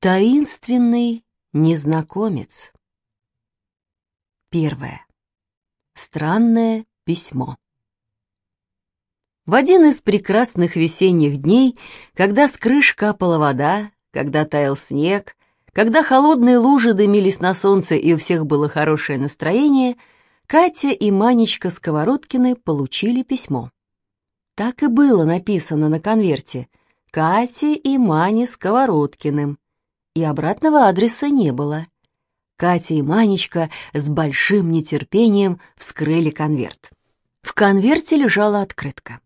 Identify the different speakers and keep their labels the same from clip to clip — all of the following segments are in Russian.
Speaker 1: Таинственный незнакомец. Первое. Странное письмо. В один из прекрасных весенних дней, когда с крыш капала вода, когда таял снег, когда холодные лужи дымились на солнце и у всех было хорошее настроение, Катя и Манечка Сковородкины получили письмо. Так и было написано на конверте «Кате и Мане Сковородкиным», и обратного адреса не было. Катя и Манечка с большим нетерпением вскрыли конверт. В конверте лежала открытка.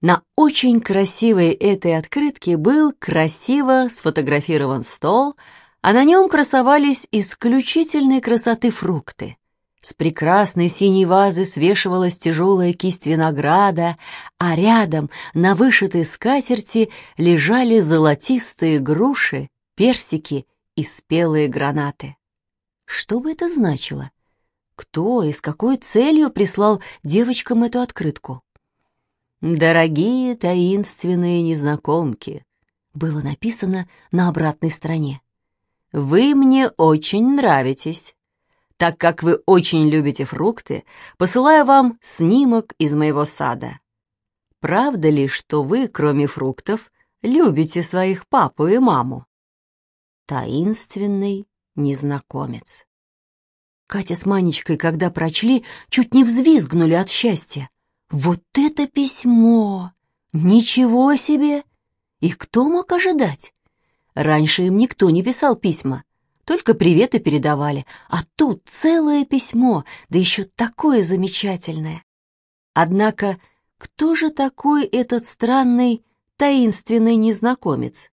Speaker 1: На очень красивой этой открытке был красиво сфотографирован стол, а на нем красовались исключительной красоты фрукты. С прекрасной синей вазы свешивалась тяжелая кисть винограда, а рядом на вышитой скатерти лежали золотистые груши, персики и спелые гранаты. Что бы это значило? Кто и с какой целью прислал девочкам эту открытку? «Дорогие таинственные незнакомки», было написано на обратной стороне. «Вы мне очень нравитесь. Так как вы очень любите фрукты, посылаю вам снимок из моего сада. Правда ли, что вы, кроме фруктов, любите своих папу и маму?» Таинственный незнакомец. Катя с Манечкой, когда прочли, чуть не взвизгнули от счастья. Вот это письмо! Ничего себе! И кто мог ожидать? Раньше им никто не писал письма, только приветы передавали, а тут целое письмо, да еще такое замечательное. Однако, кто же такой этот странный, таинственный незнакомец?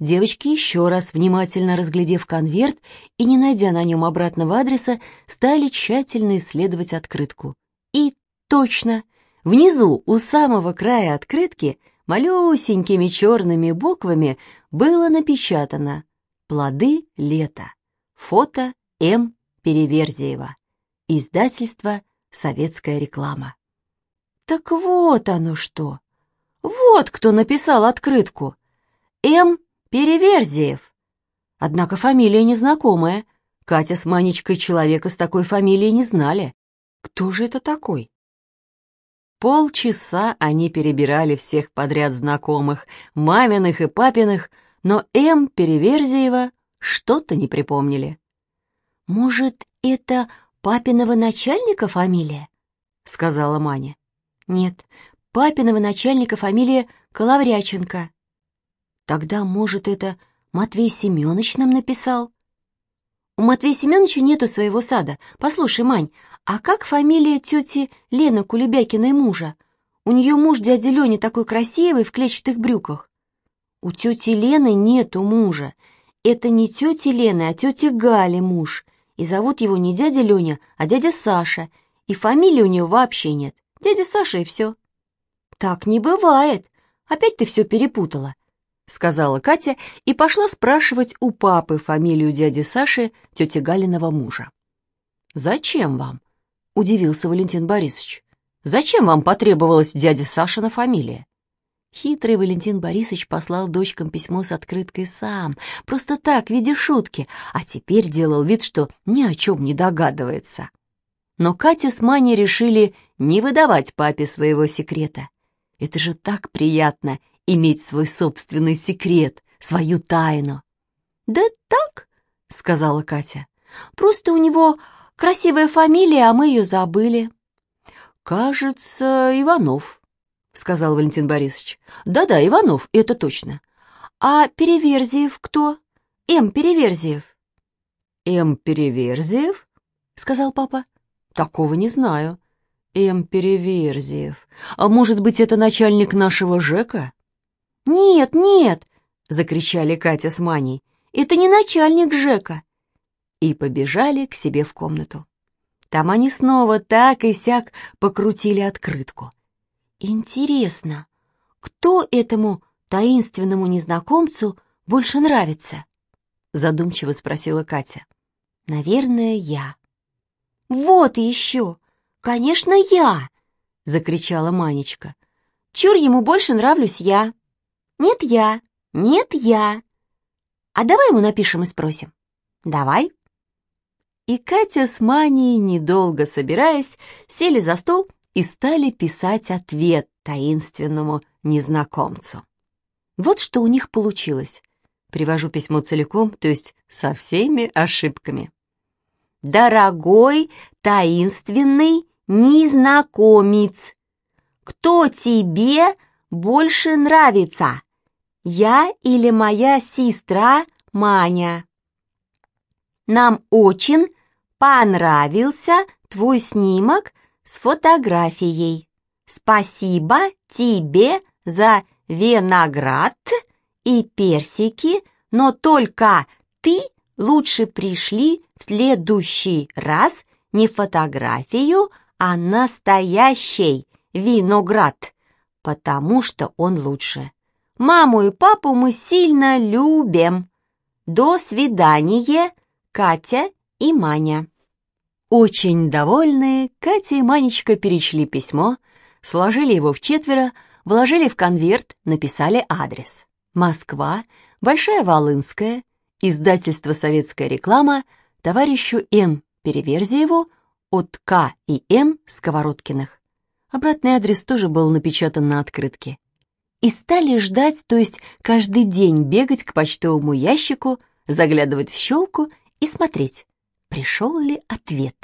Speaker 1: Девочки, еще раз внимательно разглядев конверт и не найдя на нем обратного адреса, стали тщательно исследовать открытку. И точно, внизу, у самого края открытки, малюсенькими черными буквами было напечатано «Плоды лета». Фото М. Переверзиева. Издательство «Советская реклама». Так вот оно что! Вот кто написал открытку. М. Переверзиев. Однако фамилия незнакомая. Катя с Манечкой человека с такой фамилией не знали. Кто же это такой? Полчаса они перебирали всех подряд знакомых, маминых и папиных, но М. Переверзиева что-то не припомнили. «Может, это папиного начальника фамилия?» — сказала Маня. «Нет, папиного начальника фамилия Коловряченко». Тогда, может, это Матвей Семенович нам написал? У Матвея Семеновича нету своего сада. Послушай, Мань, а как фамилия тети Лены Кулебякиной мужа? У нее муж дядя Леня такой красивый в клетчатых брюках. У тети Лены нету мужа. Это не тети Лены, а тети Гали муж. И зовут его не дядя Леня, а дядя Саша. И фамилии у нее вообще нет. Дядя Саша и все. Так не бывает. Опять ты все перепутала. — сказала Катя и пошла спрашивать у папы фамилию дяди Саши, тети Галиного мужа. «Зачем вам?» — удивился Валентин Борисович. «Зачем вам потребовалась дядя Сашина фамилия?» Хитрый Валентин Борисович послал дочкам письмо с открыткой сам, просто так, в виде шутки, а теперь делал вид, что ни о чем не догадывается. Но Катя с Маней решили не выдавать папе своего секрета. Это же так приятно иметь свой собственный секрет, свою тайну. «Да так», — сказала Катя, — «просто у него красивая фамилия, а мы ее забыли». «Кажется, Иванов», — сказал Валентин Борисович. «Да-да, Иванов, это точно». «А Переверзиев кто?» «М. Переверзиев». «М. Переверзиев?» — сказал папа. «Такого не знаю». «М. Переверзиев. А может быть, это начальник нашего ЖЭКа?» «Нет, нет!» — закричали Катя с Маней. «Это не начальник Жека!» И побежали к себе в комнату. Там они снова так и сяк покрутили открытку. «Интересно, кто этому таинственному незнакомцу больше нравится?» Задумчиво спросила Катя. «Наверное, я». «Вот еще! Конечно, я!» — закричала Манечка. «Чур ему больше нравлюсь я!» «Нет я! Нет я!» А давай ему напишем и спросим. Давай. И Катя с Маней, недолго собираясь, сели за стол и стали писать ответ таинственному незнакомцу. Вот что у них получилось. Привожу письмо целиком, то есть со всеми ошибками. «Дорогой таинственный незнакомец, кто тебе больше нравится, я или моя сестра Маня?» Нам очень понравился твой снимок с фотографией. Спасибо тебе за виноград и персики, но только ты лучше пришли в следующий раз не фотографию, а настоящий виноград, потому что он лучше. Маму и папу мы сильно любим. До свидания, Катя и Маня. Очень довольные, Катя и Манечка перечли письмо, сложили его в четверо, вложили в конверт, написали адрес. Москва, Большая Волынская, издательство «Советская реклама», товарищу М. Переверзиеву от К. и М. Сковородкиных. Обратный адрес тоже был напечатан на открытке. И стали ждать, то есть каждый день бегать к почтовому ящику, заглядывать в щелку и смотреть, пришел ли ответ.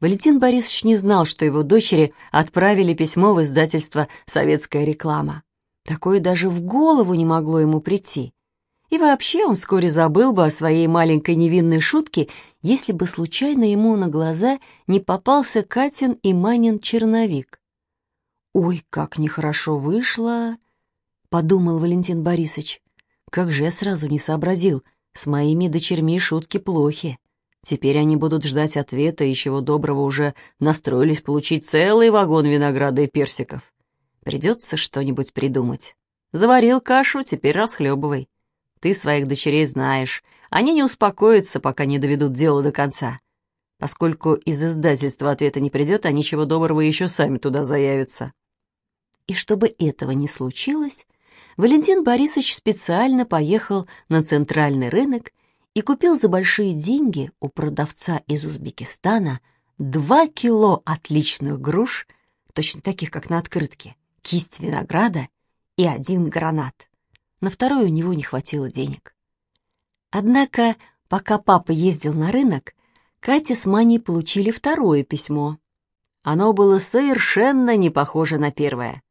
Speaker 1: Валентин Борисович не знал, что его дочери отправили письмо в издательство «Советская реклама». Такое даже в голову не могло ему прийти. И вообще он вскоре забыл бы о своей маленькой невинной шутке, если бы случайно ему на глаза не попался Катин и Манин черновик. «Ой, как нехорошо вышло!» — подумал Валентин Борисович. «Как же я сразу не сообразил!» С моими дочерьми шутки плохи. Теперь они будут ждать ответа, и чего доброго уже настроились получить целый вагон винограда и персиков. Придется что-нибудь придумать. Заварил кашу, теперь расхлебывай. Ты своих дочерей знаешь. Они не успокоятся, пока не доведут дело до конца. Поскольку из издательства ответа не придет, а ничего доброго еще сами туда заявятся. И чтобы этого не случилось, Валентин Борисович специально поехал на центральный рынок и купил за большие деньги у продавца из Узбекистана два кило отличных груш, точно таких, как на открытке, кисть винограда и один гранат. На второй у него не хватило денег. Однако, пока папа ездил на рынок, Катя с Маней получили второе письмо. Оно было совершенно не похоже на первое.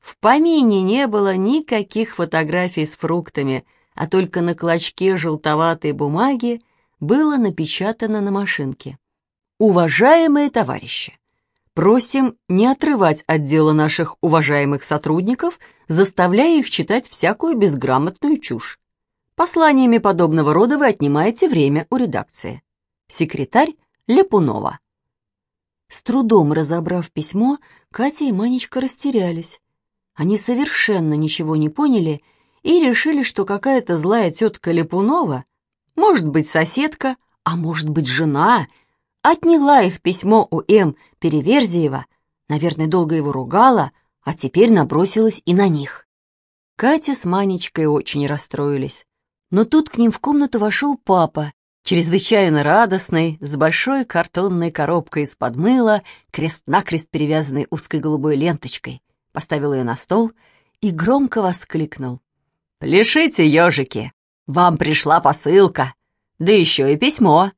Speaker 1: В помине не было никаких фотографий с фруктами, а только на клочке желтоватой бумаги было напечатано на машинке. «Уважаемые товарищи, просим не отрывать от дела наших уважаемых сотрудников, заставляя их читать всякую безграмотную чушь. Посланиями подобного рода вы отнимаете время у редакции. Секретарь Лепунова». С трудом разобрав письмо, Катя и Манечка растерялись. Они совершенно ничего не поняли и решили, что какая-то злая тетка Липунова, может быть, соседка, а может быть, жена, отняла их письмо у М. Переверзиева, наверное, долго его ругала, а теперь набросилась и на них. Катя с Манечкой очень расстроились. Но тут к ним в комнату вошел папа, чрезвычайно радостный, с большой картонной коробкой из-под мыла, крест-накрест перевязанной узкой голубой ленточкой поставил ее на стол и громко воскликнул. «Пляшите, ежики! Вам пришла посылка, да еще и письмо.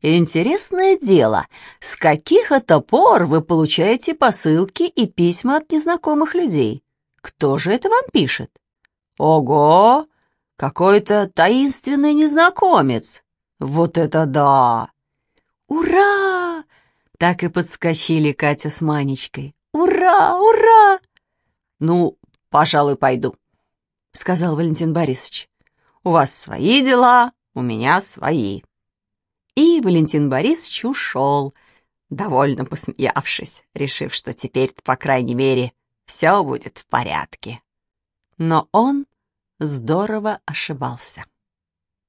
Speaker 1: Интересное дело, с каких это пор вы получаете посылки и письма от незнакомых людей? Кто же это вам пишет? Ого! Какой-то таинственный незнакомец! Вот это да! Ура! Так и подскочили Катя с Манечкой. «Ура! Ура!» «Ну, пожалуй, пойду», — сказал Валентин Борисович. «У вас свои дела, у меня свои». И Валентин Борисович ушел, довольно посмеявшись, решив, что теперь, по крайней мере, все будет в порядке. Но он здорово ошибался.